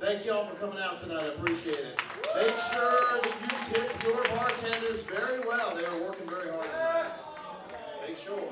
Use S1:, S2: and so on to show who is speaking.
S1: Thank you all for coming out tonight. I appreciate it. Make sure that you tip your bartenders very well. They are working very hard tonight. Make sure.